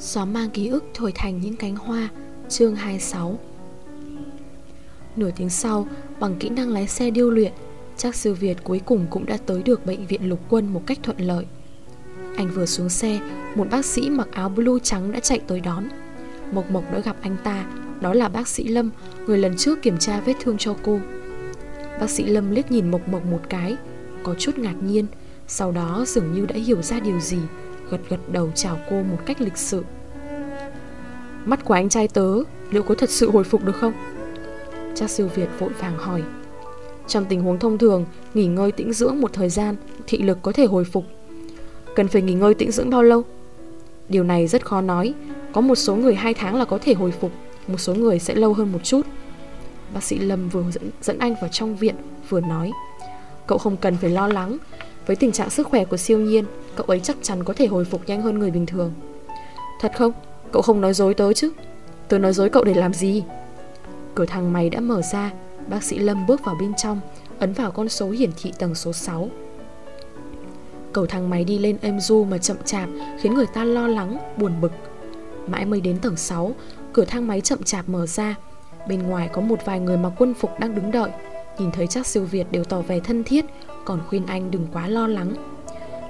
Gió mang ký ức thổi thành những cánh hoa. Chương 26 Nửa tiếng sau, bằng kỹ năng lái xe điêu luyện Chắc sư Việt cuối cùng cũng đã tới được bệnh viện lục quân một cách thuận lợi. Anh vừa xuống xe, một bác sĩ mặc áo blue trắng đã chạy tới đón. Mộc Mộc đã gặp anh ta, đó là bác sĩ Lâm, người lần trước kiểm tra vết thương cho cô. Bác sĩ Lâm liếc nhìn Mộc Mộc một cái, có chút ngạc nhiên Sau đó dường như đã hiểu ra điều gì Gật gật đầu chào cô một cách lịch sự. Mắt của anh trai tớ Liệu có thật sự hồi phục được không? Cha siêu Việt vội vàng hỏi. Trong tình huống thông thường Nghỉ ngơi tĩnh dưỡng một thời gian Thị lực có thể hồi phục. Cần phải nghỉ ngơi tĩnh dưỡng bao lâu? Điều này rất khó nói. Có một số người 2 tháng là có thể hồi phục Một số người sẽ lâu hơn một chút. Bác sĩ Lâm vừa dẫn, dẫn anh vào trong viện Vừa nói. Cậu không cần phải lo lắng. Với tình trạng sức khỏe của siêu nhiên Cậu ấy chắc chắn có thể hồi phục nhanh hơn người bình thường. Thật không? Cậu không nói dối tớ chứ? Tớ nói dối cậu để làm gì? Cửa thang máy đã mở ra Bác sĩ Lâm bước vào bên trong Ấn vào con số hiển thị tầng số 6 Cầu thang máy đi lên êm du mà chậm chạp Khiến người ta lo lắng, buồn bực. Mãi mới đến tầng 6 Cửa thang máy chậm chạp mở ra. Bên ngoài có một vài người mặc quân phục đang đứng đợi. Nhìn thấy chắc siêu Việt đều tỏ vẻ thân thiết Còn khuyên anh đừng quá lo lắng.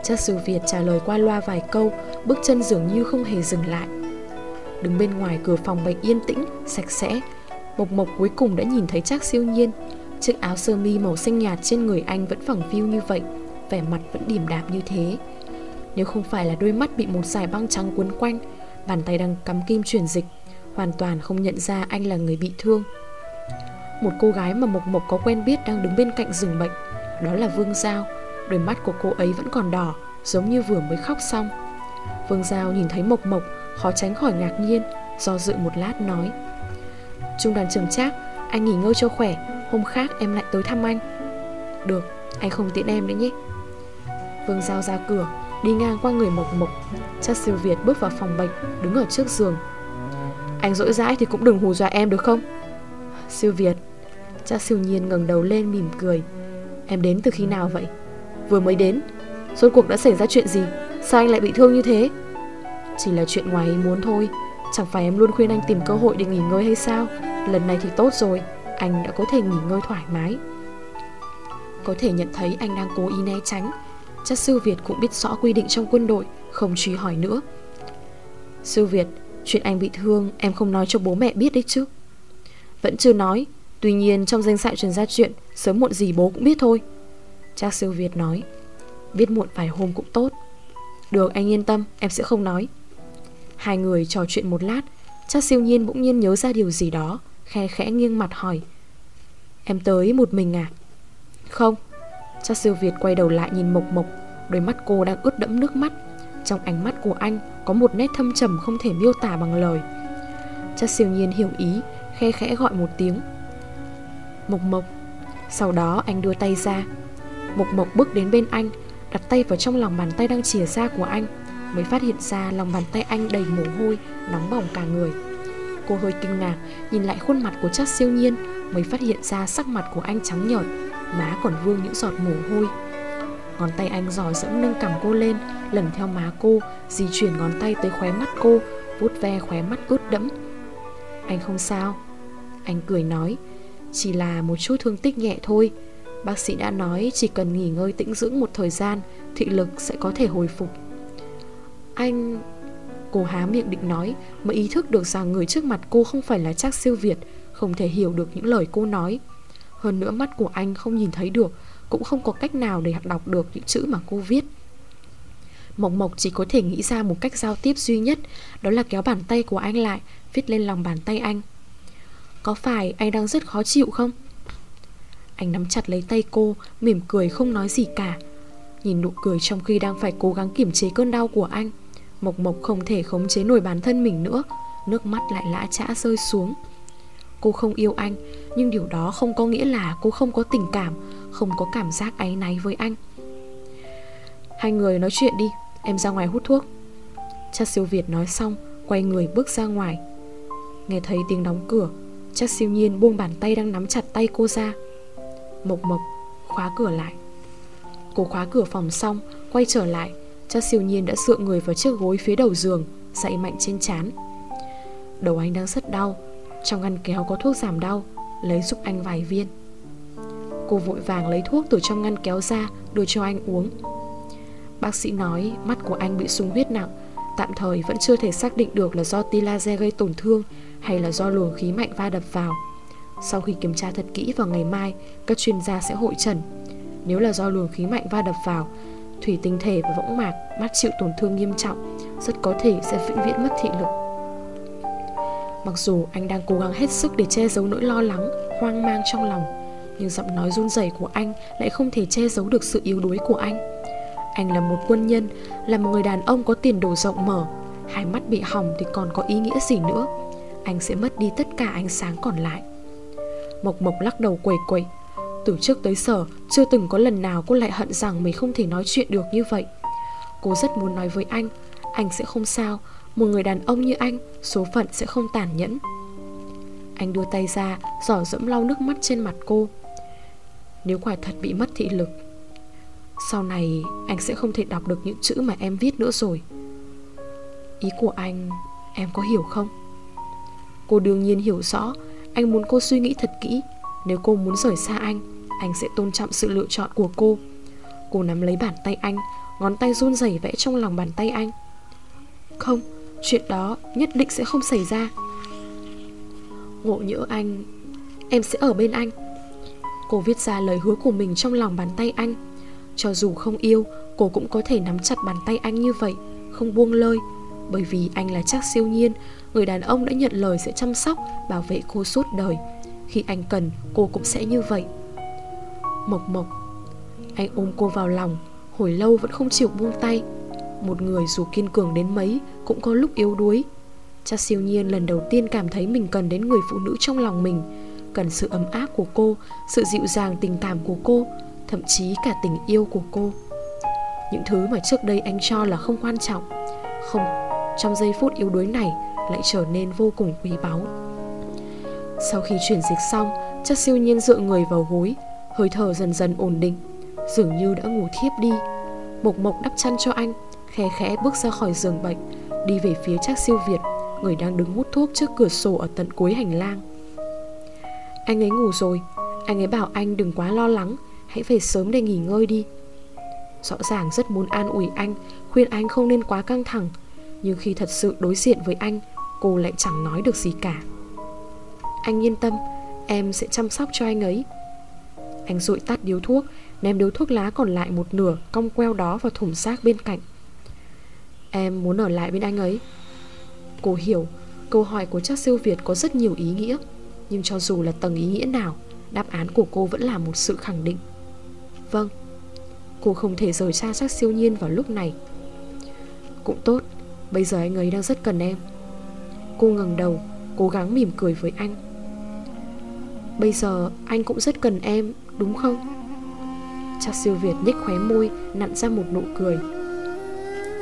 Chắc siêu Việt trả lời qua loa vài câu Bước chân dường như không hề dừng lại. Đứng bên ngoài cửa phòng bệnh yên tĩnh, sạch sẽ. Mộc Mộc cuối cùng đã nhìn thấy Trác siêu nhiên. Chiếc áo sơ mi màu xanh nhạt trên người anh vẫn phẳng phiu như vậy Vẻ mặt vẫn điềm đạm như thế. Nếu không phải là đôi mắt bị một dải băng trắng quấn quanh Bàn tay đang cắm kim truyền dịch Hoàn toàn không nhận ra anh là người bị thương. Một cô gái mà Mộc Mộc có quen biết đang đứng bên cạnh giường bệnh Đó là Vương Giao. Đôi mắt của cô ấy vẫn còn đỏ Giống như vừa mới khóc xong. Vương Giao nhìn thấy Mộc Mộc Khó tránh khỏi ngạc nhiên Do dự một lát nói. Trung đoàn trưởng Trác Anh nghỉ ngơi cho khỏe Hôm khác em lại tới thăm anh. Được, anh không tiện em nữa nhé. Vương Giao ra cửa Đi ngang qua người Mộc Mộc. Chắc siêu Việt bước vào phòng bệnh Đứng ở trước giường. Anh dỗi dãi thì cũng đừng hù dọa em được không? Siêu Việt. Chắc siêu nhiên ngẩng đầu lên mỉm cười. Em đến từ khi nào vậy? Vừa mới đến. Rốt cuộc đã xảy ra chuyện gì? Sao anh lại bị thương như thế? Chỉ là chuyện ngoài ý muốn thôi. Chẳng phải em luôn khuyên anh tìm cơ hội để nghỉ ngơi hay sao? Lần này thì tốt rồi, Anh đã có thể nghỉ ngơi thoải mái. Có thể nhận thấy anh đang cố ý né tránh. Chắc sư Việt cũng biết rõ quy định trong quân đội, Không truy hỏi nữa. Sư Việt, Chuyện anh bị thương, em không nói cho bố mẹ biết đấy chứ? Vẫn chưa nói, Tuy nhiên trong danh sách truyền ra chuyện, Sớm muộn gì bố cũng biết thôi. Cha sư Việt nói, Biết muộn vài hôm cũng tốt. Được, anh yên tâm, em sẽ không nói. Hai người trò chuyện một lát Cha siêu nhiên bỗng nhiên nhớ ra điều gì đó, Khe khẽ nghiêng mặt hỏi. Em tới một mình à? Không Cha siêu Việt quay đầu lại nhìn Mộc Mộc, Đôi mắt cô đang ướt đẫm nước mắt. Trong ánh mắt của anh Có một nét thâm trầm không thể miêu tả bằng lời. Cha siêu nhiên hiểu ý, Khe khẽ gọi một tiếng. Mộc Mộc, Sau đó anh đưa tay ra. Mộc Mộc bước đến bên anh, Đặt tay vào trong lòng bàn tay đang chìa ra của anh. Mới phát hiện ra lòng bàn tay anh đầy mồ hôi, Nóng bỏng cả người. Cô hơi kinh ngạc, Nhìn lại khuôn mặt của chắc siêu nhiên, Mới phát hiện ra sắc mặt của anh trắng nhợt, Má còn vương những giọt mồ hôi. Ngón tay anh giỏi dẫm nâng cằm cô lên, Lần theo má cô, Di chuyển ngón tay tới khóe mắt cô, vuốt ve khóe mắt ướt đẫm. Anh không sao. Anh cười nói, Chỉ là một chút thương tích nhẹ thôi. Bác sĩ đã nói chỉ cần nghỉ ngơi tĩnh dưỡng một thời gian, Thị lực sẽ có thể hồi phục. Anh... Cô há miệng định nói, Mà ý thức được rằng người trước mặt cô không phải là Trác siêu Việt, Không thể hiểu được những lời cô nói. Hơn nữa mắt của anh không nhìn thấy được, Cũng không có cách nào để đọc được những chữ mà cô viết. Mộc Mộc chỉ có thể nghĩ ra một cách giao tiếp duy nhất, Đó là kéo bàn tay của anh lại, Viết lên lòng bàn tay anh. Có phải anh đang rất khó chịu không? Anh nắm chặt lấy tay cô, Mỉm cười không nói gì cả. Nhìn nụ cười trong khi đang phải cố gắng kiềm chế cơn đau của anh Mộc Mộc không thể khống chế nổi bản thân mình nữa. Nước mắt lại lã chã rơi xuống. Cô không yêu anh, Nhưng điều đó không có nghĩa là cô không có tình cảm, Không có cảm giác áy náy với anh. Hai người nói chuyện đi, Em ra ngoài hút thuốc. Cha siêu Việt nói xong, Quay người bước ra ngoài. Nghe thấy tiếng đóng cửa Chắc siêu nhiên buông bàn tay đang nắm chặt tay cô ra. Mộc Mộc, khóa cửa lại. Cô khóa cửa phòng xong, Quay trở lại cha siêu nhiên đã dựa người vào chiếc gối phía đầu giường, Dậy mạnh trên chán Đầu anh đang rất đau, Trong ngăn kéo có thuốc giảm đau, Lấy giúp anh vài viên. Cô vội vàng lấy thuốc từ trong ngăn kéo ra, Đưa cho anh uống. Bác sĩ nói mắt của anh bị sung huyết nặng, Tạm thời vẫn chưa thể xác định được là do tia laser gây tổn thương Hay là do luồng khí mạnh va đập vào. Sau khi kiểm tra thật kỹ vào ngày mai, Các chuyên gia sẽ hội trần. Nếu là do luồng khí mạnh va đập vào Thủy tinh thể và võng mạc mắt chịu tổn thương nghiêm trọng Rất có thể sẽ vĩnh viễn mất thị lực. Mặc dù anh đang cố gắng hết sức để che giấu nỗi lo lắng, hoang mang trong lòng Nhưng giọng nói run rẩy của anh lại không thể che giấu được sự yếu đuối của anh. Anh là một quân nhân, là một người đàn ông có tiền đồ rộng mở Hai mắt bị hỏng thì còn có ý nghĩa gì nữa? Anh sẽ mất đi tất cả ánh sáng còn lại. Mộc Mộc lắc đầu quẩy quẩy. Từ trước tới giờ, Chưa từng có lần nào cô lại hận rằng Mình không thể nói chuyện được như vậy. Cô rất muốn nói với anh Anh sẽ không sao, một người đàn ông như anh, Số phận sẽ không tàn nhẫn. Anh đưa tay ra, Giỏ dẫm lau nước mắt trên mặt cô. Nếu quả thật bị mất thị lực, Sau này Anh sẽ không thể đọc được những chữ mà em viết nữa rồi. Ý của anh, Em có hiểu không? Cô đương nhiên hiểu rõ, Anh muốn cô suy nghĩ thật kỹ. Nếu cô muốn rời xa anh Anh sẽ tôn trọng sự lựa chọn của cô. Cô nắm lấy bàn tay anh, Ngón tay run rẩy vẽ trong lòng bàn tay anh. Không, Chuyện đó nhất định sẽ không xảy ra. Ngộ nhỡ anh, Em sẽ ở bên anh. Cô viết ra lời hứa của mình trong lòng bàn tay anh. Cho dù không yêu, Cô cũng có thể nắm chặt bàn tay anh như vậy, Không buông lơi. Bởi vì anh là chắc siêu nhiên, Người đàn ông đã nhận lời sẽ chăm sóc, Bảo vệ cô suốt đời. Khi anh cần cô cũng sẽ như vậy. Mộc mộc Anh ôm cô vào lòng Hồi lâu vẫn không chịu buông tay. Một người dù kiên cường đến mấy Cũng có lúc yếu đuối. Cha siêu nhiên lần đầu tiên cảm thấy mình cần đến người phụ nữ trong lòng mình Cần sự ấm áp của cô Sự dịu dàng tình cảm của cô Thậm chí cả tình yêu của cô. Những thứ mà trước đây anh cho là không quan trọng Không, trong giây phút yếu đuối này Lại trở nên vô cùng quý báu. Sau khi chuyển dịch xong, Chắc siêu nhiên dựa người vào gối, Hơi thở dần dần ổn định, Dường như đã ngủ thiếp đi. Mộc mộc đắp chăn cho anh, Khe khẽ bước ra khỏi giường bệnh, Đi về phía chắc siêu Việt, Người đang đứng hút thuốc trước cửa sổ ở tận cuối hành lang. Anh ấy ngủ rồi, Anh ấy bảo anh đừng quá lo lắng, Hãy về sớm để nghỉ ngơi đi. Rõ ràng rất muốn an ủi anh, Khuyên anh không nên quá căng thẳng, Nhưng khi thật sự đối diện với anh, Cô lại chẳng nói được gì cả. Anh yên tâm, Em sẽ chăm sóc cho anh ấy. Anh rụi tắt điếu thuốc, Ném điếu thuốc lá còn lại một nửa Cong queo đó vào thùng xác bên cạnh. Em muốn ở lại bên anh ấy. Cô hiểu, Câu hỏi của chắc siêu Việt có rất nhiều ý nghĩa, Nhưng cho dù là tầng ý nghĩa nào, Đáp án của cô vẫn là một sự khẳng định. Vâng Cô không thể rời xa chắc siêu nhiên vào lúc này. Cũng tốt, Bây giờ anh ấy đang rất cần em. Cô ngẩng đầu, Cố gắng mỉm cười với anh. Bây giờ anh cũng rất cần em, Đúng không? Chắc siêu Việt nhếch khóe môi, Nặn ra một nụ cười.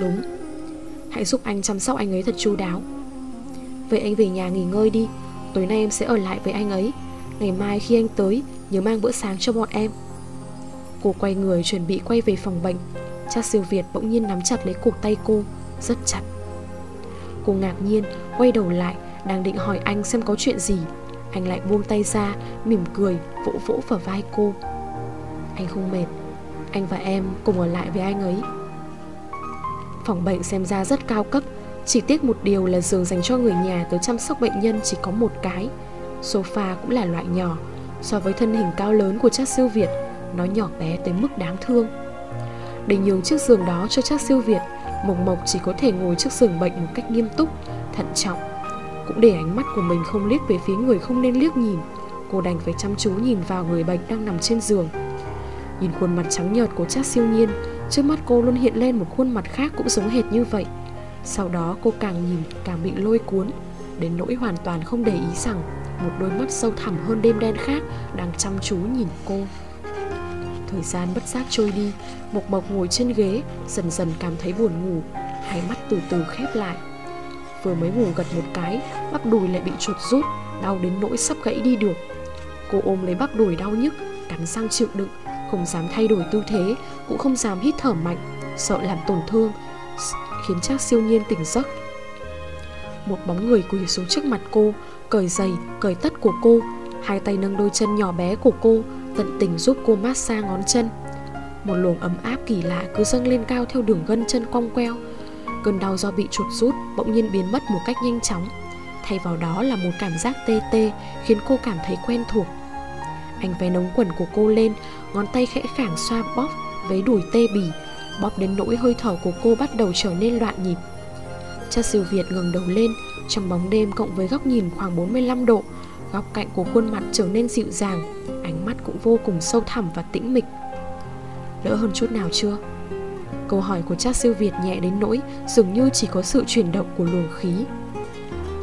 Đúng. Hãy giúp anh chăm sóc anh ấy thật chu đáo. Vậy anh về nhà nghỉ ngơi đi. Tối nay em sẽ ở lại với anh ấy. Ngày mai khi anh tới, Nhớ mang bữa sáng cho bọn em. Cô quay người chuẩn bị quay về phòng bệnh. Cha siêu Việt bỗng nhiên nắm chặt lấy cổ tay cô, Rất chặt. Cô ngạc nhiên, quay đầu lại, Đang định hỏi anh xem có chuyện gì. Anh lại buông tay ra Mỉm cười vỗ vỗ vào vai cô. Anh không mệt Anh và em cùng ở lại với anh ấy. Phòng bệnh xem ra rất cao cấp Chỉ tiếc một điều là giường dành cho người nhà tới chăm sóc bệnh nhân chỉ có một cái. Sofa cũng là loại nhỏ So với thân hình cao lớn của chắc siêu Việt Nó nhỏ bé tới mức đáng thương. Để nhường chiếc giường đó cho chắc siêu Việt Mộc Mộc chỉ có thể ngồi trước giường bệnh một cách nghiêm túc, thận trọng cũng để ánh mắt của mình không liếc về phía người không nên liếc nhìn. Cô đành phải chăm chú nhìn vào người bệnh đang nằm trên giường. Nhìn khuôn mặt trắng nhợt của chắc siêu nhiên, Trước mắt cô luôn hiện lên một khuôn mặt khác cũng giống hệt như vậy. Sau đó cô càng nhìn càng bị lôi cuốn, Đến nỗi hoàn toàn không để ý rằng Một đôi mắt sâu thẳm hơn đêm đen khác Đang chăm chú nhìn cô. Thời gian bất giác trôi đi, Mộc Mộc ngồi trên ghế, Dần dần cảm thấy buồn ngủ, Hai mắt từ từ khép lại. Vừa mới ngủ gật một cái Bắp đùi lại bị chuột rút Đau đến nỗi sắp gãy đi được. Cô ôm lấy bắp đùi đau nhức Cắn răng chịu đựng không dám thay đổi tư thế Cũng không dám hít thở mạnh Sợ làm tổn thương Khiến chắc siêu nhiên tỉnh giấc. Một bóng người quỳ xuống trước mặt cô Cởi giày, cởi tất của cô Hai tay nâng đôi chân nhỏ bé của cô Tận tình giúp cô massage ngón chân. Một luồng ấm áp kỳ lạ cứ dâng lên cao theo đường gân chân cong queo Cơn đau do bị chuột rút bỗng nhiên biến mất một cách nhanh chóng. Thay vào đó là một cảm giác tê tê khiến cô cảm thấy quen thuộc. Anh vén ống quần của cô lên, ngón tay khẽ khàng xoa bóp với đùi tê bỉ Bóp đến nỗi hơi thở của cô bắt đầu trở nên loạn nhịp. Cha siêu Việt ngừng đầu lên Trong bóng đêm cộng với góc nhìn khoảng 45 độ Góc cạnh của khuôn mặt trở nên dịu dàng Ánh mắt cũng vô cùng sâu thẳm và tĩnh mịch. Đỡ hơn chút nào chưa? Câu hỏi của cha siêu Việt nhẹ đến nỗi Dường như chỉ có sự chuyển động của luồng khí.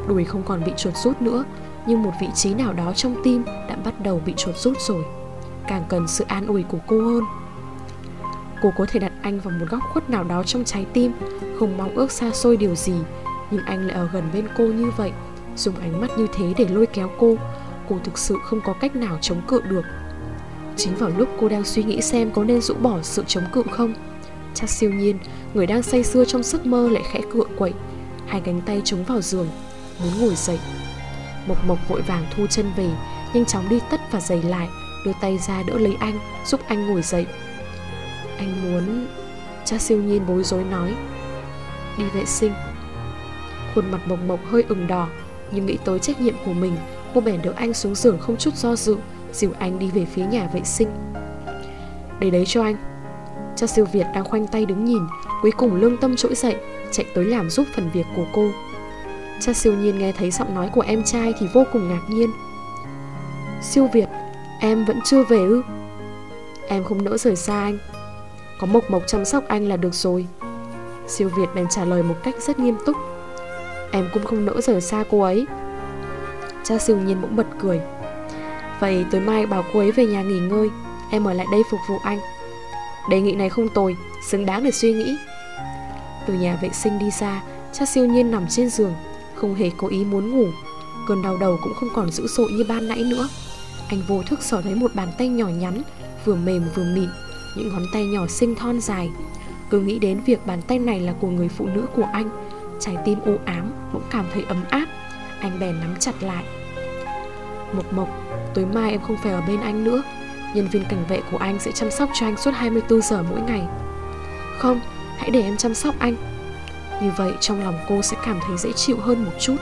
Đùi không còn bị chuột rút nữa, Nhưng một vị trí nào đó trong tim Đã bắt đầu bị chuột rút rồi. Càng cần sự an ủi của cô hơn. Cô có thể đặt anh vào một góc khuất nào đó trong trái tim, Không mong ước xa xôi điều gì, Nhưng anh lại ở gần bên cô như vậy, Dùng ánh mắt như thế để lôi kéo cô. Cô thực sự không có cách nào chống cự được. Chính vào lúc cô đang suy nghĩ xem có nên rũ bỏ sự chống cự không Chắc siêu nhiên, Người đang say sưa trong giấc mơ lại khẽ cựa quậy. Hai cánh tay chống vào giường, Muốn ngồi dậy. Mộc Mộc vội vàng thu chân về, Nhanh chóng đi tất và giày lại, Đưa tay ra đỡ lấy anh, Giúp anh ngồi dậy. Anh muốn, Cha siêu nhiên bối rối nói, Đi vệ sinh. Khuôn mặt Mộc Mộc hơi ửng đỏ, Nhưng nghĩ tới trách nhiệm của mình, Cô bèn đỡ anh xuống giường không chút do dự, Dìu anh đi về phía nhà vệ sinh. Để đấy cho anh. Cha siêu Việt đang khoanh tay đứng nhìn, Cuối cùng lương tâm trỗi dậy, Chạy tới làm giúp phần việc của cô. Cha siêu nhiên nghe thấy giọng nói của em trai Thì vô cùng ngạc nhiên. Siêu Việt, Em vẫn chưa về ư? Em không nỡ rời xa anh. Có Mộc Mộc chăm sóc anh là được rồi. Siêu Việt bèn trả lời một cách rất nghiêm túc. Em cũng không nỡ rời xa cô ấy. Cha siêu nhiên bỗng bật cười. Vậy tối mai bảo cô ấy về nhà nghỉ ngơi. Em ở lại đây phục vụ anh. Đề nghị này không tồi, Xứng đáng để suy nghĩ. Từ nhà vệ sinh đi ra Cha siêu nhiên nằm trên giường, Không hề cố ý muốn ngủ. Cơn đau đầu cũng không còn dữ dội như ban nãy nữa. Anh vô thức sờ lấy một bàn tay nhỏ nhắn, Vừa mềm vừa mịn, Những ngón tay nhỏ xinh thon dài. Cứ nghĩ đến việc bàn tay này là của người phụ nữ của anh, Trái tim u ám Cũng cảm thấy ấm áp. Anh bèn nắm chặt lại. Mộc Mộc, Tối mai em không phải ở bên anh nữa. Nhân viên cảnh vệ của anh sẽ chăm sóc cho anh suốt 24 giờ mỗi ngày. Không, hãy để em chăm sóc anh. Như vậy trong lòng cô sẽ cảm thấy dễ chịu hơn một chút.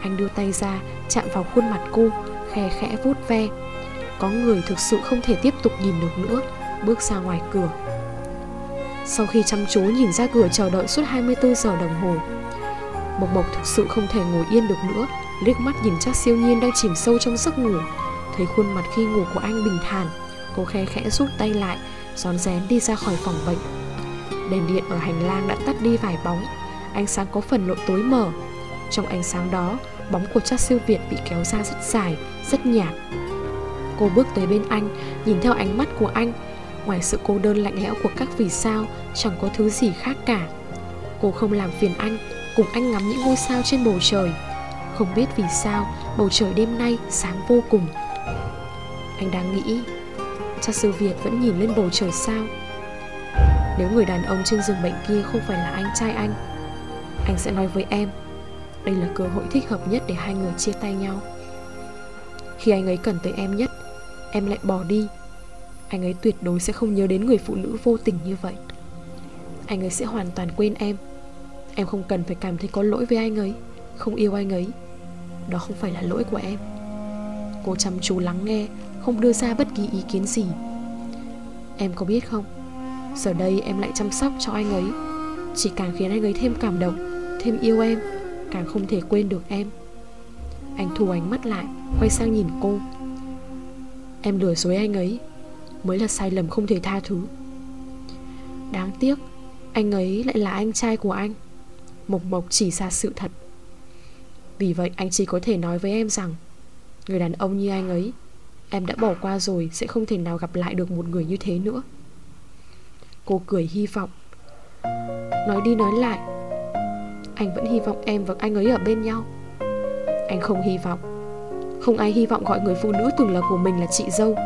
Anh đưa tay ra chạm vào khuôn mặt cô Khe khẽ vuốt ve. Có người thực sự không thể tiếp tục nhìn được nữa Bước ra ngoài cửa. Sau khi chăm chú nhìn ra cửa chờ đợi suốt 24 giờ đồng hồ Mộc Mộc thực sự không thể ngồi yên được nữa liếc mắt nhìn chắc siêu nhiên đang chìm sâu trong giấc ngủ. Thấy khuôn mặt khi ngủ của anh bình thản. Cô khe khẽ rút tay lại rón rén đi ra khỏi phòng bệnh. Đèn điện ở hành lang đã tắt đi vài bóng. Ánh sáng có phần lộ tối mờ. Trong ánh sáng đó, Bóng của chắc siêu Việt bị kéo ra rất dài, Rất nhạt. Cô bước tới bên anh, Nhìn theo ánh mắt của anh. Ngoài sự cô đơn lạnh lẽo của các vì sao, Chẳng có thứ gì khác cả. Cô không làm phiền anh, Cùng anh ngắm những ngôi sao trên bầu trời. Không biết vì sao, Bầu trời đêm nay sáng vô cùng anh đang nghĩ, Cha sư Việt vẫn nhìn lên bầu trời sao? Nếu người đàn ông trên giường bệnh kia không phải là anh trai anh Anh sẽ nói với em, Đây là cơ hội thích hợp nhất để hai người chia tay nhau. Khi anh ấy cần tới em nhất, Em lại bỏ đi. Anh ấy tuyệt đối sẽ không nhớ đến người phụ nữ vô tình như vậy. Anh ấy sẽ hoàn toàn quên em. Em không cần phải cảm thấy có lỗi với anh ấy, Không yêu anh ấy. Đó không phải là lỗi của em. Cô chăm chú lắng nghe không đưa ra bất kỳ ý kiến gì. Em có biết không? Giờ đây em lại chăm sóc cho anh ấy. Chỉ càng khiến anh ấy thêm cảm động, Thêm yêu em, Càng không thể quên được em. Anh thu ánh mắt lại, Quay sang nhìn cô. Em lừa dối anh ấy, Mới là sai lầm không thể tha thứ. Đáng tiếc, Anh ấy lại là anh trai của anh. Mộc Mộc chỉ ra sự thật. Vì vậy anh chỉ có thể nói với em rằng, Người đàn ông như anh ấy Em đã bỏ qua rồi, Sẽ không thể nào gặp lại được một người như thế nữa. Cô cười hy vọng. Nói đi nói lại, Anh vẫn hy vọng em và anh ấy ở bên nhau. Anh không hy vọng. Không ai hy vọng gọi người phụ nữ từng là của mình là chị dâu.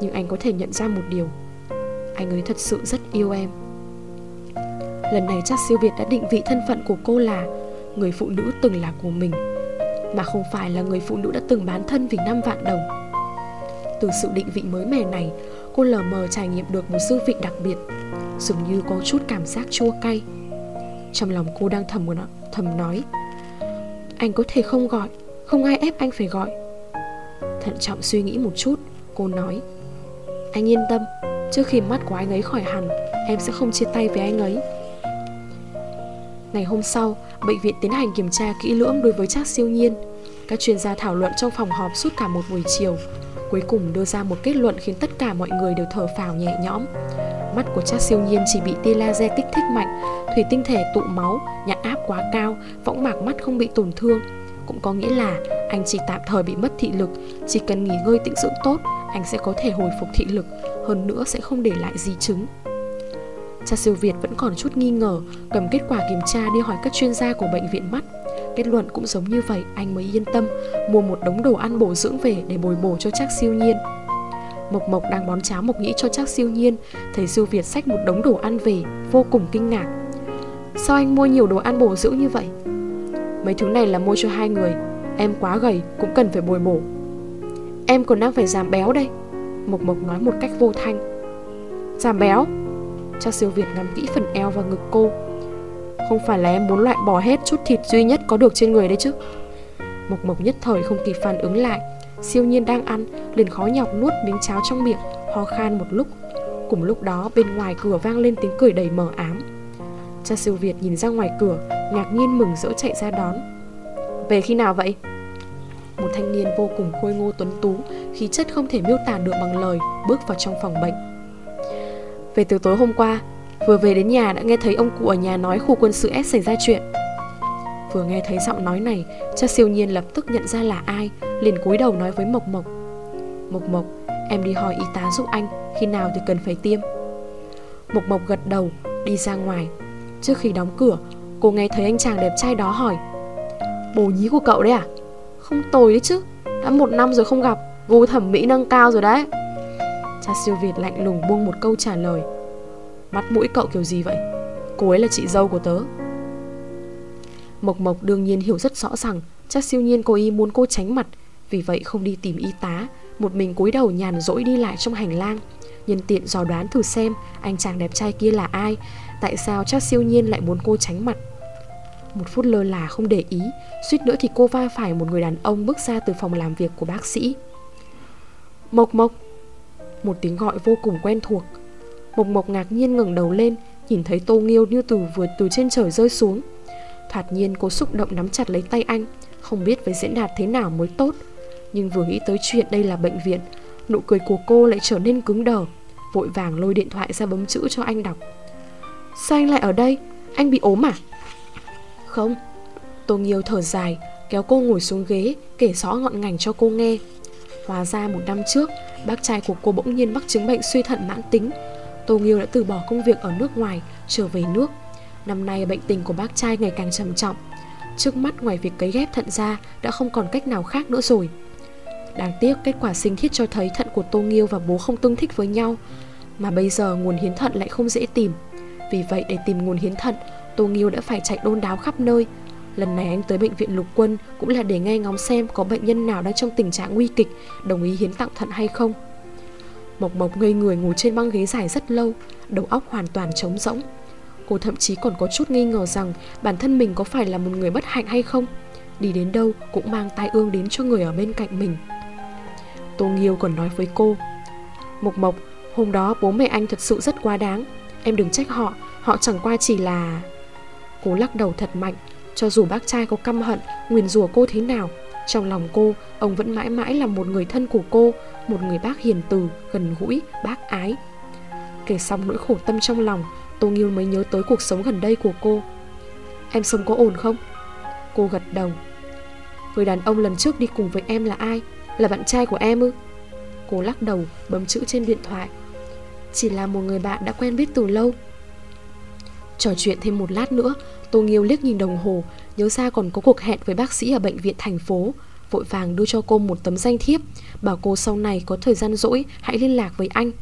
Nhưng anh có thể nhận ra một điều. Anh ấy thật sự rất yêu em. Lần này chắc siêu Việt đã định vị thân phận của cô là người phụ nữ từng là của mình, Mà không phải là người phụ nữ đã từng bán thân vì 5 vạn đồng. Từ sự định vị mới mẻ này, Cô lờ mờ trải nghiệm được một dư vị đặc biệt, Dường như có chút cảm giác chua cay. Trong lòng cô đang thầm thầm nói, Anh có thể không gọi, Không ai ép anh phải gọi. Thận trọng suy nghĩ một chút, Cô nói, Anh yên tâm, Trước khi mắt của anh ấy khỏi hẳn, Em sẽ không chia tay với anh ấy. Ngày hôm sau, Bệnh viện tiến hành kiểm tra kỹ lưỡng đối với Trác siêu nhiên. Các chuyên gia thảo luận trong phòng họp suốt cả một buổi chiều. Cuối cùng đưa ra một kết luận khiến tất cả mọi người đều thở phào nhẹ nhõm. Mắt của Trác siêu nhiên chỉ bị tia laser kích thích mạnh Thủy tinh thể tụ máu, nhãn áp quá cao, võng mạc mắt không bị tổn thương. Cũng có nghĩa là anh chỉ tạm thời bị mất thị lực Chỉ cần nghỉ ngơi tĩnh dưỡng tốt Anh sẽ có thể hồi phục thị lực Hơn nữa sẽ không để lại di chứng. Cha siêu Việt vẫn còn chút nghi ngờ Cầm kết quả kiểm tra đi hỏi các chuyên gia của bệnh viện mắt. Kết luận cũng giống như vậy, Anh mới yên tâm, Mua một đống đồ ăn bổ dưỡng về để bồi bổ cho chắc siêu nhiên. Mộc Mộc đang bón cháo mộc nhĩ cho chắc siêu nhiên, Thấy siêu Việt xách một đống đồ ăn về, Vô cùng kinh ngạc. Sao anh mua nhiều đồ ăn bổ dưỡng như vậy? Mấy thứ này là mua cho hai người, Em quá gầy, cũng cần phải bồi bổ. Em còn đang phải giảm béo đây, Mộc Mộc nói một cách vô thanh. Giảm béo? Cha siêu Việt ngắm kỹ phần eo và ngực cô không phải là em muốn loại bỏ hết chút thịt duy nhất có được trên người đấy chứ? Mộc Mộc nhất thời không kịp phản ứng lại. Siêu nhiên đang ăn, liền khó nhọc nuốt miếng cháo trong miệng, Ho khan một lúc. Cùng lúc đó, bên ngoài cửa vang lên tiếng cười đầy mờ ám. Cha siêu Việt nhìn ra ngoài cửa, Ngạc nhiên mừng rỡ chạy ra đón. Về khi nào vậy? Một thanh niên vô cùng khôi ngô tuấn tú, Khí chất không thể miêu tả được bằng lời, Bước vào trong phòng bệnh. Về từ tối hôm qua Vừa về đến nhà đã nghe thấy ông cụ ở nhà nói khu quân sự S xảy ra chuyện. Vừa nghe thấy giọng nói này Cha siêu nhiên lập tức nhận ra là ai, liền cúi đầu nói với Mộc Mộc. Mộc Mộc, Em đi hỏi y tá giúp anh, Khi nào thì cần phải tiêm. Mộc Mộc gật đầu, Đi ra ngoài. Trước khi đóng cửa, Cô nghe thấy anh chàng đẹp trai đó hỏi. Bồ nhí của cậu đấy à? Không tồi đấy chứ, Đã một năm rồi không gặp Gu thẩm mỹ nâng cao rồi đấy. Cha siêu Việt lạnh lùng buông một câu trả lời. Mắt mũi cậu kiểu gì vậy? Cô ấy là chị dâu của tớ. Mộc Mộc đương nhiên hiểu rất rõ rằng Chắc siêu nhiên cô y muốn cô tránh mặt. Vì vậy không đi tìm y tá, Một mình cúi đầu nhàn rỗi đi lại trong hành lang. Nhân tiện dò đoán thử xem Anh chàng đẹp trai kia là ai, Tại sao chắc siêu nhiên lại muốn cô tránh mặt. Một phút lơ là không để ý, Suýt nữa thì cô va phải một người đàn ông Bước ra từ phòng làm việc của bác sĩ. Mộc Mộc! Một tiếng gọi vô cùng quen thuộc. Mộc Mộc ngạc nhiên ngẩng đầu lên, Nhìn thấy Tô Nghiêu như từ vừa từ trên trời rơi xuống. Thoạt nhiên cô xúc động nắm chặt lấy tay anh, Không biết phải diễn đạt thế nào mới tốt. Nhưng vừa nghĩ tới chuyện đây là bệnh viện, Nụ cười của cô lại trở nên cứng đờ, Vội vàng lôi điện thoại ra bấm chữ cho anh đọc. Sao anh lại ở đây? Anh bị ốm à? Không. Tô Nghiêu thở dài, Kéo cô ngồi xuống ghế, Kể rõ ngọn ngành cho cô nghe. Hóa ra một năm trước, Bác trai của cô bỗng nhiên mắc chứng bệnh suy thận mãn tính Tô Nghiêu đã từ bỏ công việc ở nước ngoài, Trở về nước. Năm nay, bệnh tình của bác trai ngày càng trầm trọng. Trước mắt, ngoài việc cấy ghép thận ra, Đã không còn cách nào khác nữa rồi. Đáng tiếc, kết quả sinh thiết cho thấy thận của Tô Nghiêu và bố không tương thích với nhau, Mà bây giờ nguồn hiến thận lại không dễ tìm. Vì vậy, để tìm nguồn hiến thận, Tô Nghiêu đã phải chạy đôn đáo khắp nơi. Lần này anh tới bệnh viện lục quân Cũng là để nghe ngóng xem có bệnh nhân nào đang trong tình trạng nguy kịch, Đồng ý hiến tặng thận hay không. Mộc Mộc ngây người ngồi trên băng ghế dài rất lâu, Đầu óc hoàn toàn trống rỗng. Cô thậm chí còn có chút nghi ngờ rằng Bản thân mình có phải là một người bất hạnh hay không. Đi đến đâu cũng mang tai ương đến cho người ở bên cạnh mình. Tô Nghiêu còn nói với cô, Mộc Mộc, Hôm đó bố mẹ anh thật sự rất quá đáng. Em đừng trách họ Họ chẳng qua chỉ là Cô lắc đầu thật mạnh, Cho dù bác trai có căm hận, Nguyền rủa cô thế nào trong lòng cô Ông vẫn mãi mãi là một người thân của cô Một người bác hiền từ, gần gũi, bác ái Kể xong nỗi khổ tâm trong lòng Tô Nghiêu mới nhớ tới cuộc sống gần đây của cô Em sống có ổn không? Cô gật đầu Người đàn ông lần trước đi cùng với em là ai? Là bạn trai của em ư? Cô lắc đầu bấm chữ trên điện thoại Chỉ là một người bạn đã quen biết từ lâu Trò chuyện thêm một lát nữa Tô Nghiêu liếc nhìn đồng hồ Nhớ ra còn có cuộc hẹn với bác sĩ ở bệnh viện thành phố Vội vàng đưa cho cô một tấm danh thiếp Bảo cô sau này có thời gian rỗi Hãy liên lạc với anh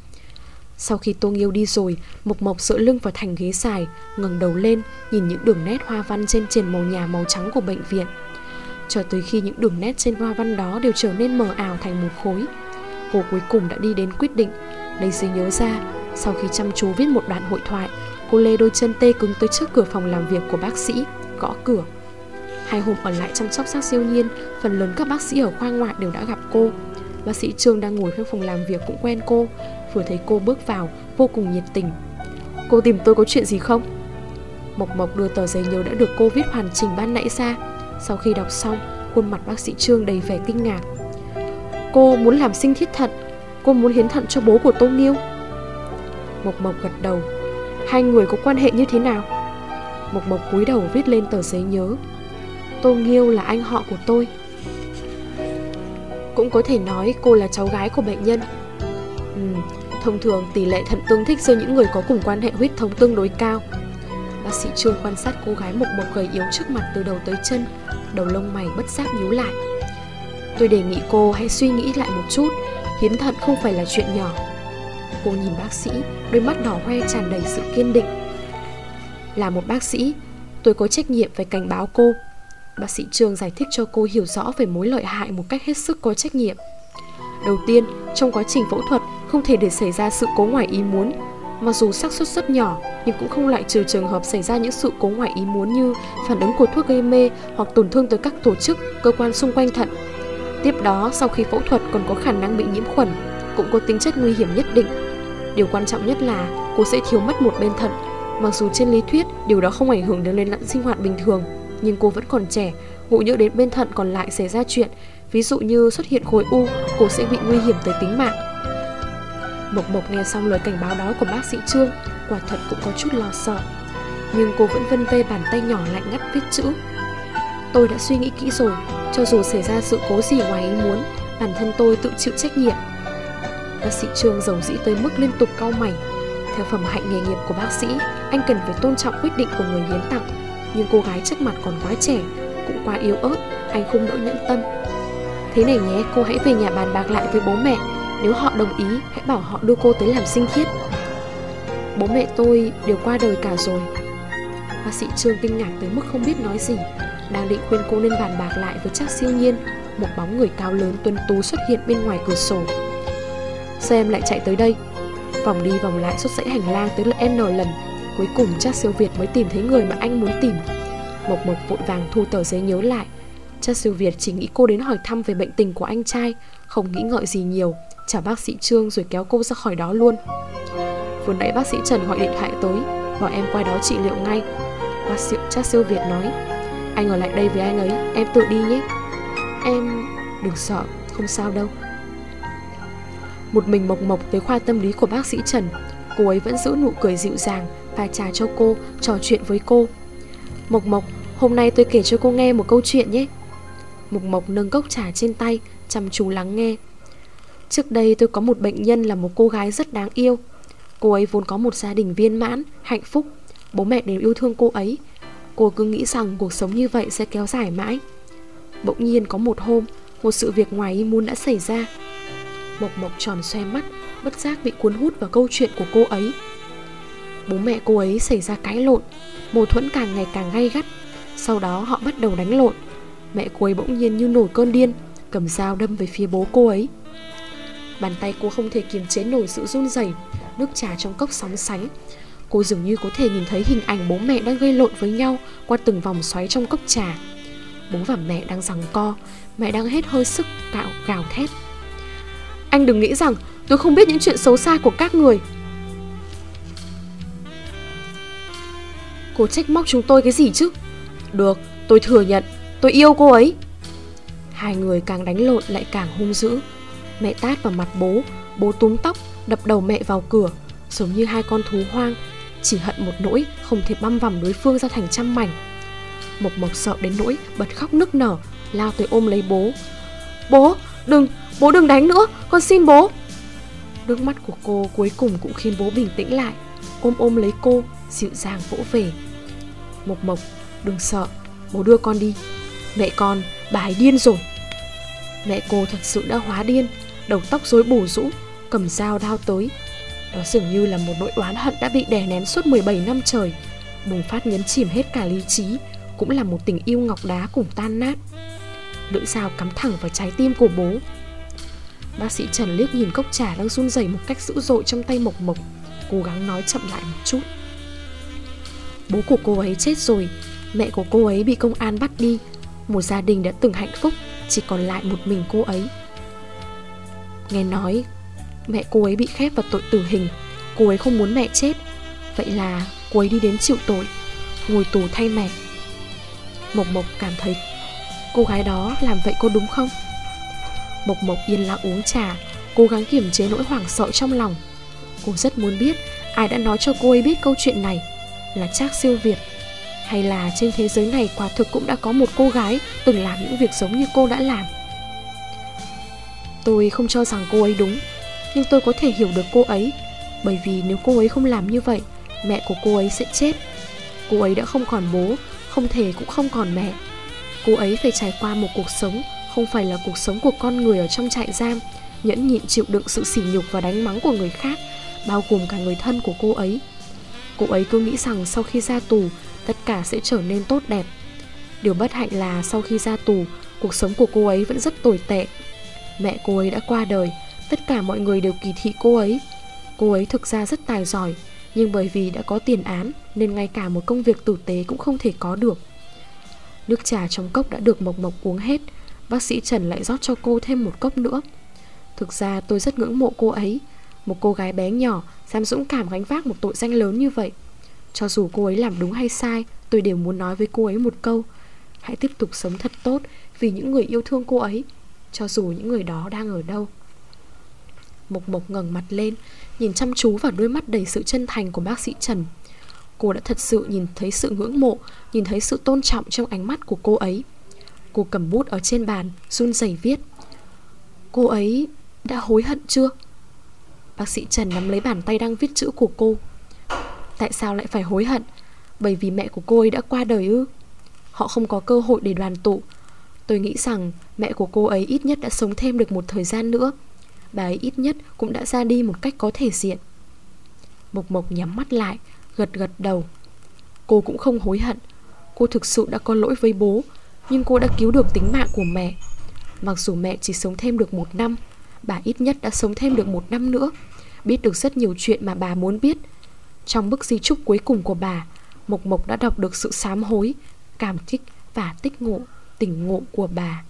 Sau khi Tô Nghiêu đi rồi, Mộc Mộc dựa lưng vào thành ghế xài ngẩng đầu lên, nhìn những đường nét hoa văn trên triền màu nhà màu trắng của bệnh viện. Cho tới khi những đường nét trên hoa văn đó đều trở nên mờ ảo thành một khối. Cô cuối cùng đã đi đến quyết định, lấy giấy nhớ ra, sau khi chăm chú viết một đoạn hội thoại, cô lê đôi chân tê cứng tới trước cửa phòng làm việc của bác sĩ, gõ cửa. Hai hôm ở lại chăm sóc xác siêu nhiên, phần lớn các bác sĩ ở khoa ngoại đều đã gặp cô. Bác sĩ Trương đang ngồi trong phòng làm việc cũng quen cô, vừa thấy cô bước vào, vô cùng nhiệt tình. Cô tìm tôi có chuyện gì không? Mộc Mộc đưa tờ giấy nhớ đã được cô viết hoàn chỉnh ban nãy ra. Sau khi đọc xong, khuôn mặt bác sĩ Trương đầy vẻ kinh ngạc. Cô muốn làm sinh thiết thận, cô muốn hiến thận cho bố của Tô Nghiêu. Mộc Mộc gật đầu. Hai người có quan hệ như thế nào? Mộc Mộc cúi đầu viết lên tờ giấy nhớ. Tô Nghiêu là anh họ của tôi. Cũng có thể nói cô là cháu gái của bệnh nhân. Ừ, thông thường tỷ lệ thận tương thích giữa những người có cùng quan hệ huyết thống tương đối cao. Bác sĩ Trương quan sát cô gái mộc mộc gầy yếu trước mặt từ đầu tới chân, đầu lông mày bất giác nhíu lại. Tôi đề nghị cô hãy suy nghĩ lại một chút, hiến thận không phải là chuyện nhỏ. Cô nhìn bác sĩ, đôi mắt đỏ hoe tràn đầy sự kiên định. Là một bác sĩ, tôi có trách nhiệm phải cảnh báo cô. Bác sĩ Trương giải thích cho cô hiểu rõ về mối lợi hại một cách hết sức có trách nhiệm. Đầu tiên, trong quá trình phẫu thuật không thể để xảy ra sự cố ngoài ý muốn. Mặc dù xác suất rất nhỏ, nhưng cũng không loại trừ trường hợp xảy ra những sự cố ngoài ý muốn như phản ứng của thuốc gây mê hoặc tổn thương tới các tổ chức, cơ quan xung quanh thận. Tiếp đó, sau khi phẫu thuật còn có khả năng bị nhiễm khuẩn, cũng có tính chất nguy hiểm nhất định. Điều quan trọng nhất là cô sẽ thiếu mất một bên thận. Mặc dù trên lý thuyết điều đó không ảnh hưởng đến lên lặn sinh hoạt bình thường, nhưng cô vẫn còn trẻ, ngộ nhỡ đến bên thận còn lại xảy ra chuyện Ví dụ như xuất hiện khối u, cô sẽ bị nguy hiểm tới tính mạng. Mộc Mộc nghe xong lời cảnh báo đó của bác sĩ Trương, quả thật cũng có chút lo sợ. Nhưng cô vẫn vân vê bàn tay nhỏ lạnh ngắt viết chữ. Tôi đã suy nghĩ kỹ rồi, cho dù xảy ra sự cố gì ngoài ý muốn, bản thân tôi tự chịu trách nhiệm. Bác sĩ Trương giàu dĩ tới mức liên tục cau mày. Theo phẩm hạnh nghề nghiệp của bác sĩ, anh cần phải tôn trọng quyết định của người hiến tặng. Nhưng cô gái trước mặt còn quá trẻ, cũng quá yếu ớt, anh không đỡ nhẫn tâm. Thế này nhé, cô hãy về nhà bàn bạc lại với bố mẹ. Nếu họ đồng ý, hãy bảo họ đưa cô tới làm sinh thiết. Bố mẹ tôi đều qua đời cả rồi. Bác sĩ Trương kinh ngạc tới mức không biết nói gì. Đang định khuyên cô nên bàn bạc lại với chắc siêu nhiên Một bóng người cao lớn tuân tú xuất hiện bên ngoài cửa sổ. Sao em lại chạy tới đây? Vòng đi vòng lại suốt dãy hành lang tới N lần. Cuối cùng chắc siêu Việt mới tìm thấy người mà anh muốn tìm. Mộc Mộc vội vàng thu tờ giấy nhớ lại. Chắc siêu Việt chỉ nghĩ cô đến hỏi thăm về bệnh tình của anh trai, Không nghĩ ngợi gì nhiều. Trả bác sĩ Trương rồi kéo cô ra khỏi đó luôn. Vừa nãy bác sĩ Trần gọi điện thoại tới, Bảo em qua đó trị liệu ngay. Bác sĩ chắc siêu Việt nói, Anh ở lại đây với anh ấy, Em tự đi nhé. Em đừng sợ, Không sao đâu. Một mình mộc mộc tới khoa tâm lý của bác sĩ Trần, Cô ấy vẫn giữ nụ cười dịu dàng và trà cho cô Trò chuyện với cô. Mộc mộc Hôm nay tôi kể cho cô nghe một câu chuyện nhé. Mộc Mộc nâng cốc trà trên tay Chăm chú lắng nghe. Trước đây tôi có một bệnh nhân là một cô gái rất đáng yêu. Cô ấy vốn có một gia đình viên mãn, hạnh phúc. Bố mẹ đều yêu thương cô ấy. Cô cứ nghĩ rằng cuộc sống như vậy sẽ kéo dài mãi. Bỗng nhiên có một hôm Một sự việc ngoài ý muốn đã xảy ra. Mộc Mộc tròn xoe mắt Bất giác bị cuốn hút vào câu chuyện của cô ấy. Bố mẹ cô ấy xảy ra cãi lộn, Mâu thuẫn càng ngày càng gay gắt. Sau đó họ bắt đầu đánh lộn. Mẹ cô ấy bỗng nhiên như nổi cơn điên, Cầm dao đâm về phía bố cô ấy. Bàn tay cô không thể kiềm chế nổi sự run rẩy, Nước trà trong cốc sóng sánh. Cô dường như có thể nhìn thấy hình ảnh bố mẹ đang gây lộn với nhau Qua từng vòng xoáy trong cốc trà. Bố và mẹ đang giằng co, Mẹ đang hết hơi sức cạo gào thét. Anh đừng nghĩ rằng tôi không biết những chuyện xấu xa của các người. Cô trách móc chúng tôi cái gì chứ? Được, tôi thừa nhận. Tôi yêu cô ấy. Hai người càng đánh lộn lại càng hung dữ. Mẹ tát vào mặt bố Bố túm tóc Đập đầu mẹ vào cửa. Giống như hai con thú hoang Chỉ hận một nỗi Không thể băm vằm đối phương ra thành trăm mảnh. Mộc Mộc sợ đến nỗi Bật khóc nức nở Lao tới ôm lấy bố. Bố đừng Bố đừng đánh nữa Con xin bố. Nước mắt của cô cuối cùng cũng khiến bố bình tĩnh lại. Ôm ôm lấy cô Dịu dàng vỗ về. Mộc Mộc đừng sợ Bố đưa con đi. Mẹ con, bà ấy điên rồi. Mẹ cô thật sự đã hóa điên Đầu tóc rối bù rũ Cầm dao đao tới. Đó dường như là một nỗi oán hận đã bị đè nén suốt 17 năm trời. Bùng phát nhấn chìm hết cả lý trí Cũng là một tình yêu ngọc đá cùng tan nát. Lưỡi dao cắm thẳng vào trái tim của bố. Bác sĩ Trần liếc nhìn cốc trà đang run rẩy một cách dữ dội trong tay Mộc Mộc Cố gắng nói chậm lại một chút. Bố của cô ấy chết rồi, Mẹ của cô ấy bị công an bắt đi. Một gia đình đã từng hạnh phúc, Chỉ còn lại một mình cô ấy. Nghe nói, Mẹ cô ấy bị khép vào tội tử hình. Cô ấy không muốn mẹ chết. Vậy là cô ấy đi đến chịu tội, Ngồi tù thay mẹ. Mộc Mộc cảm thấy Cô gái đó làm vậy cô đúng không? Mộc Mộc yên lặng uống trà, Cố gắng kiềm chế nỗi hoảng sợ trong lòng. Cô rất muốn biết Ai đã nói cho cô ấy biết câu chuyện này. Là Trác siêu Việt. Hay là trên thế giới này quả thực cũng đã có một cô gái Từng làm những việc giống như cô đã làm. Tôi không cho rằng cô ấy đúng, Nhưng tôi có thể hiểu được cô ấy, Bởi vì nếu cô ấy không làm như vậy, Mẹ của cô ấy sẽ chết. Cô ấy đã không còn bố, Không thể cũng không còn mẹ. Cô ấy phải trải qua một cuộc sống Không phải là cuộc sống của con người ở trong trại giam, Nhẫn nhịn chịu đựng sự sỉ nhục và đánh mắng của người khác, Bao gồm cả người thân của cô ấy. Cô ấy cứ nghĩ rằng sau khi ra tù, Tất cả sẽ trở nên tốt đẹp. Điều bất hạnh là sau khi ra tù, Cuộc sống của cô ấy vẫn rất tồi tệ. Mẹ cô ấy đã qua đời, Tất cả mọi người đều kỳ thị cô ấy. Cô ấy thực ra rất tài giỏi, Nhưng bởi vì đã có tiền án, Nên ngay cả một công việc tử tế cũng không thể có được. Nước trà trong cốc đã được Mộc Mộc uống hết, Bác sĩ Trần lại rót cho cô thêm một cốc nữa. Thực ra tôi rất ngưỡng mộ cô ấy. Một cô gái bé nhỏ Dám dũng cảm gánh vác một tội danh lớn như vậy. Cho dù cô ấy làm đúng hay sai, Tôi đều muốn nói với cô ấy một câu. Hãy tiếp tục sống thật tốt Vì những người yêu thương cô ấy, Cho dù những người đó đang ở đâu. Mộc Mộc ngẩng mặt lên, Nhìn chăm chú vào đôi mắt đầy sự chân thành của bác sĩ Trần. Cô đã thật sự nhìn thấy sự ngưỡng mộ, Nhìn thấy sự tôn trọng trong ánh mắt của cô ấy. Cô cầm bút ở trên bàn, Run rẩy viết. Cô ấy đã hối hận chưa? Bác sĩ Trần nắm lấy bàn tay đang viết chữ của cô. Tại sao lại phải hối hận? Bởi vì mẹ của cô ấy đã qua đời ư? Họ không có cơ hội để đoàn tụ. Tôi nghĩ rằng mẹ của cô ấy ít nhất đã sống thêm được một thời gian nữa. Bà ấy ít nhất cũng đã ra đi một cách có thể diện. Mộc Mộc nhắm mắt lại, Gật gật đầu. Cô cũng không hối hận. Cô thực sự đã có lỗi với bố, Nhưng cô đã cứu được tính mạng của mẹ. Mặc dù mẹ chỉ sống thêm được một năm Bà ít nhất đã sống thêm được một năm nữa. Biết được rất nhiều chuyện mà bà muốn biết. Trong bức di chúc cuối cùng của bà, Mộc Mộc đã đọc được sự sám hối, Cảm kích và tích ngộ, Tỉnh ngộ của bà.